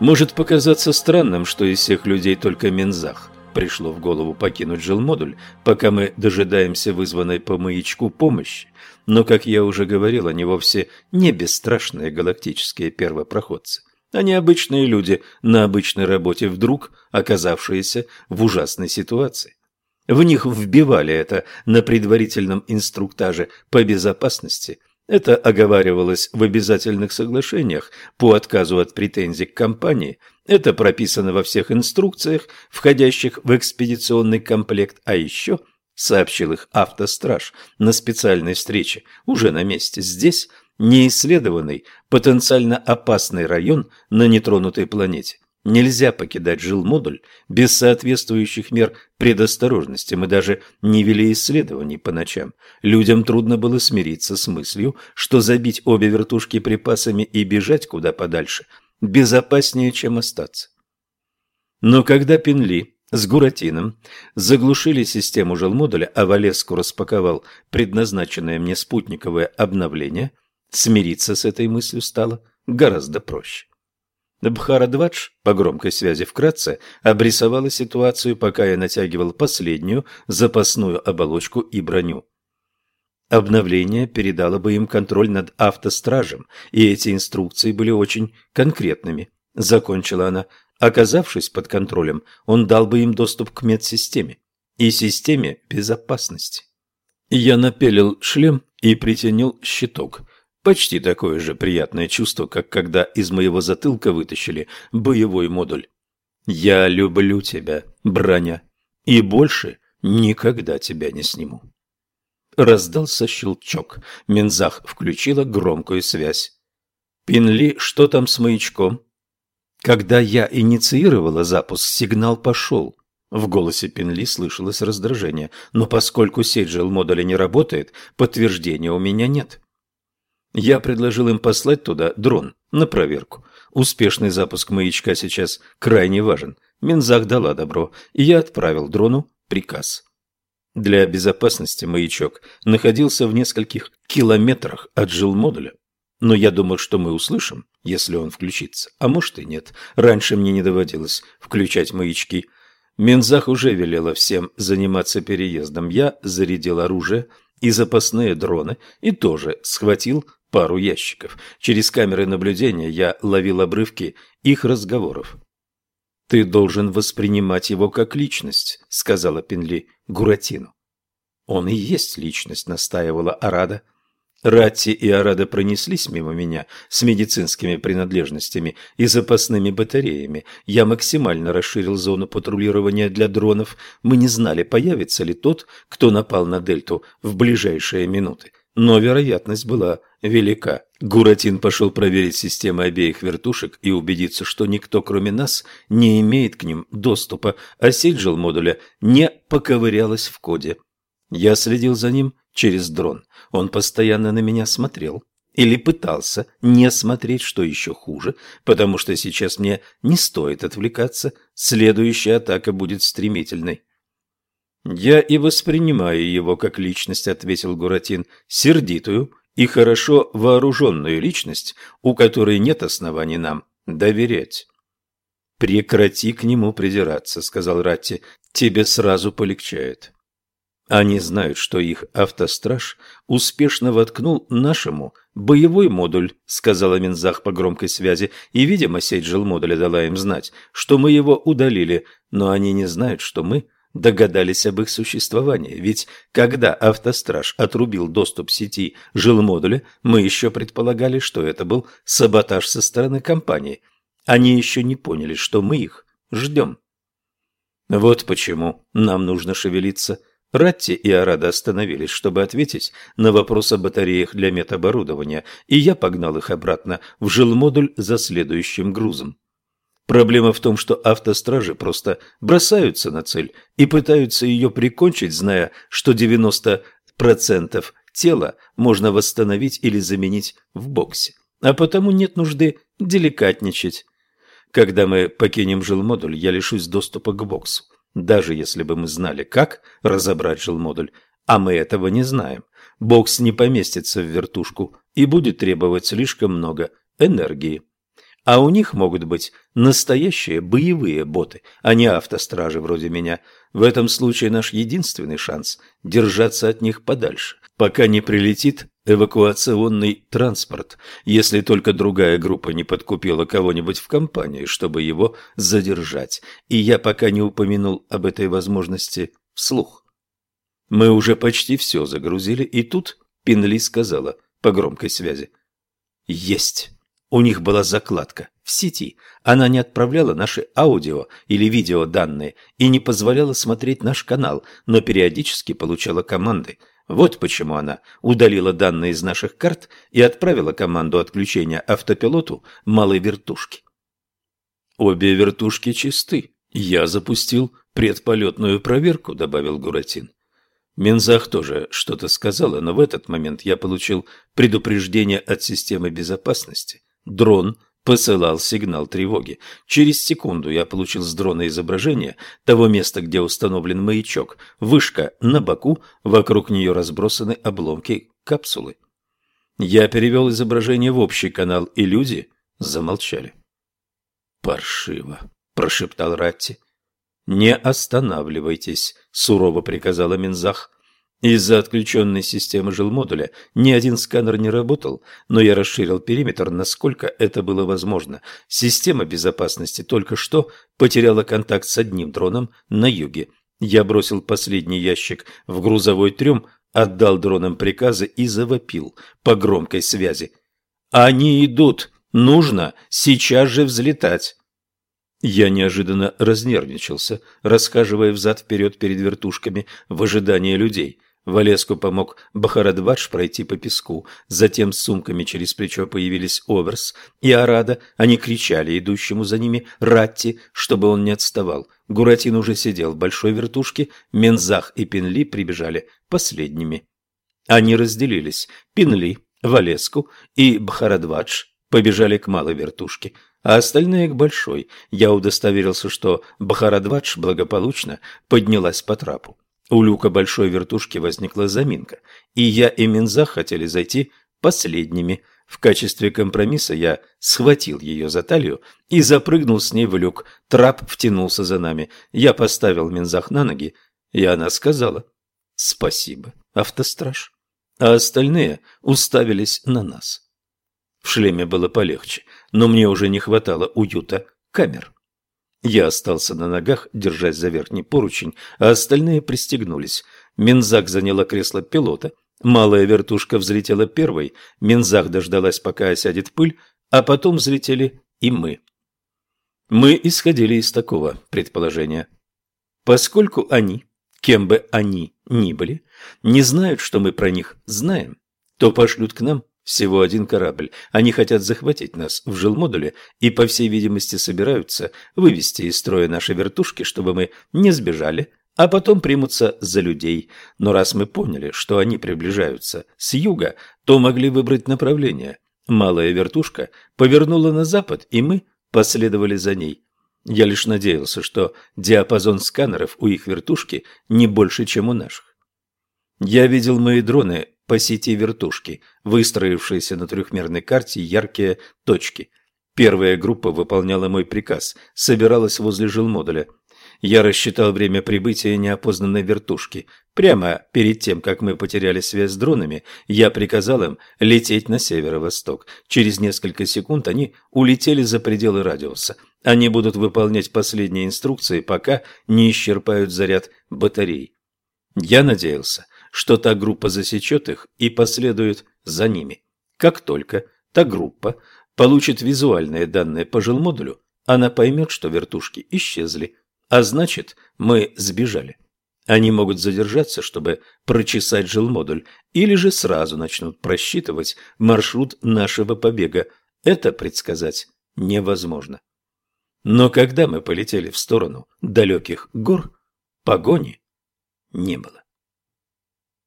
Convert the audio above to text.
Может показаться странным, что из всех людей только Мензах пришло в голову покинуть жилмодуль, пока мы дожидаемся вызванной по маячку помощи. Но, как я уже говорил, они вовсе не бесстрашные галактические первопроходцы. Они обычные люди на обычной работе, вдруг оказавшиеся в ужасной ситуации. В них вбивали это на предварительном инструктаже по безопасности. Это оговаривалось в обязательных соглашениях по отказу от претензий к компании. Это прописано во всех инструкциях, входящих в экспедиционный комплект, а еще сообщил их автостраж на специальной встрече уже на месте здесь – неисследованный, потенциально опасный район на нетронутой планете. Нельзя покидать жилмодуль без соответствующих мер предосторожности. Мы даже не вели исследований по ночам. Людям трудно было смириться с мыслью, что забить обе вертушки припасами и бежать куда подальше безопаснее, чем остаться. Но когда Пенли с Гуратином заглушили систему жилмодуля, а Валеску распаковал предназначенное мне спутниковое обновление – Смириться с этой мыслью стало гораздо проще. Бхарадвадж по громкой связи вкратце обрисовала ситуацию, пока я натягивал последнюю запасную оболочку и броню. Обновление передало бы им контроль над автостражем, и эти инструкции были очень конкретными. Закончила она. Оказавшись под контролем, он дал бы им доступ к медсистеме и системе безопасности. Я напелил шлем и притянул щиток – Почти такое же приятное чувство, как когда из моего затылка вытащили боевой модуль. «Я люблю тебя, броня, и больше никогда тебя не сниму». Раздался щелчок. Мензах включила громкую связь. «Пинли, что там с маячком?» Когда я инициировала запуск, сигнал пошел. В голосе Пинли слышалось раздражение, но поскольку сеть жилмодуля не работает, подтверждения у меня нет. Я предложил им послать туда дрон на проверку. Успешный запуск маячка сейчас крайне важен. Минзах дала добро, и я отправил дрону приказ. Для безопасности маячок находился в нескольких километрах от жилмодуля. Но я думал, что мы услышим, если он включится. А может и нет. Раньше мне не доводилось включать маячки. Минзах уже велела всем заниматься переездом. Я зарядил оружие и запасные дроны и тоже схватил пару ящиков. Через камеры наблюдения я ловил обрывки их разговоров. «Ты должен воспринимать его как личность», — сказала Пенли Гуратину. «Он и есть личность», — настаивала Арада. Ратти и Арада пронеслись мимо меня с медицинскими принадлежностями и запасными батареями. Я максимально расширил зону патрулирования для дронов. Мы не знали, появится ли тот, кто напал на Дельту в ближайшие минуты но вероятность была велика. Гуратин пошел проверить системы обеих вертушек и убедиться, что никто, кроме нас, не имеет к ним доступа, а сиджил модуля не поковырялась в коде. Я следил за ним через дрон. Он постоянно на меня смотрел. Или пытался не смотреть, что еще хуже, потому что сейчас мне не стоит отвлекаться, следующая атака будет стремительной. «Я и воспринимаю его как личность», — ответил Гуратин, — «сердитую и хорошо вооруженную личность, у которой нет оснований нам доверять». «Прекрати к нему придираться», — сказал Ратти, — «тебе сразу полегчает». Они знают, что их автостраж успешно воткнул нашему боевой модуль, сказала Минзах по громкой связи, и, видимо, сеть жилмодуля дала им знать, что мы его удалили, но они не знают, что мы догадались об их существовании, ведь когда автостраж отрубил доступ сети жилмодуля, мы еще предполагали, что это был саботаж со стороны компании. Они еще не поняли, что мы их ждем. Вот почему нам нужно шевелиться. Ратти и Арада остановились, чтобы ответить на вопрос о батареях для медоборудования, и я погнал их обратно в жилмодуль за следующим грузом. Проблема в том, что автостражи просто бросаются на цель и пытаются ее прикончить, зная, что 90% тела можно восстановить или заменить в боксе. А потому нет нужды деликатничать. Когда мы покинем жилмодуль, я лишусь доступа к боксу. Даже если бы мы знали, как разобрать жилмодуль, а мы этого не знаем, бокс не поместится в вертушку и будет требовать слишком много энергии. а у них могут быть настоящие боевые боты, а не автостражи вроде меня. В этом случае наш единственный шанс – держаться от них подальше, пока не прилетит эвакуационный транспорт, если только другая группа не подкупила кого-нибудь в компании, чтобы его задержать. И я пока не упомянул об этой возможности вслух. Мы уже почти все загрузили, и тут Пинли сказала по громкой связи. «Есть!» У них была закладка в сети. Она не отправляла наши аудио или видео данные и не позволяла смотреть наш канал, но периодически получала команды. Вот почему она удалила данные из наших карт и отправила команду отключения автопилоту малой вертушки. Обе вертушки чисты. Я запустил предполетную проверку, добавил Гуратин. Мензах тоже что-то сказала, но в этот момент я получил предупреждение от системы безопасности. Дрон посылал сигнал тревоги. Через секунду я получил с дрона изображение того места, где установлен маячок. Вышка на боку, вокруг нее разбросаны обломки капсулы. Я перевел изображение в общий канал, и люди замолчали. «Паршиво», – прошептал Ратти. «Не останавливайтесь», – сурово приказала Минзах. Из-за отключенной системы жилмодуля ни один сканер не работал, но я расширил периметр, насколько это было возможно. Система безопасности только что потеряла контакт с одним дроном на юге. Я бросил последний ящик в грузовой трюм, отдал дронам приказы и завопил по громкой связи. «Они идут! Нужно сейчас же взлетать!» Я неожиданно разнервничался, расхаживая взад-вперед перед вертушками в ожидании людей. Валеску помог Бахарадвадж пройти по песку. Затем с сумками через плечо появились Оверс и Арада. Они кричали идущему за ними Ратти, чтобы он не отставал. Гуратин уже сидел в большой вертушке, Мензах и Пинли прибежали последними. Они разделились. Пинли, Валеску и Бхарадвадж побежали к малой вертушке, а остальные к большой. Я удостоверился, что Бхарадвадж благополучно поднялась по трапу. У люка большой вертушки возникла заминка, и я и Минза хотели зайти последними. В качестве компромисса я схватил ее за талию и запрыгнул с ней в люк. Трап втянулся за нами. Я поставил Минзах на ноги, и она сказала «Спасибо, автостраж». А остальные уставились на нас. В шлеме было полегче, но мне уже не хватало уюта камер. Я остался на ногах, держась за верхний поручень, а остальные пристегнулись. Минзак заняла кресло пилота. Малая вертушка взлетела первой. Минзак дождалась, пока осядет пыль, а потом взлетели и мы. Мы исходили из такого предположения. Поскольку они, кем бы они ни были, не знают, что мы про них знаем, то пошлют к нам всего один корабль. Они хотят захватить нас в жилмодуле и, по всей видимости, собираются вывести из строя наши вертушки, чтобы мы не сбежали, а потом примутся за людей. Но раз мы поняли, что они приближаются с юга, то могли выбрать направление. Малая вертушка повернула на запад, и мы последовали за ней. Я лишь надеялся, что диапазон сканеров у их вертушки не больше, чем у наших. Я видел мои дроны по сети вертушки, выстроившиеся на трехмерной карте яркие точки. Первая группа выполняла мой приказ, собиралась возле жилмодуля. Я рассчитал время прибытия неопознанной вертушки. Прямо перед тем, как мы потеряли связь с дронами, я приказал им лететь на северо-восток. Через несколько секунд они улетели за пределы радиуса. Они будут выполнять последние инструкции, пока не исчерпают заряд батарей. Я надеялся, что та группа засечет их и последует за ними. Как только та группа получит визуальные данные по жилмодулю, она поймет, что вертушки исчезли, а значит, мы сбежали. Они могут задержаться, чтобы прочесать жилмодуль, или же сразу начнут просчитывать маршрут нашего побега. Это предсказать невозможно. Но когда мы полетели в сторону далеких гор, погони не было.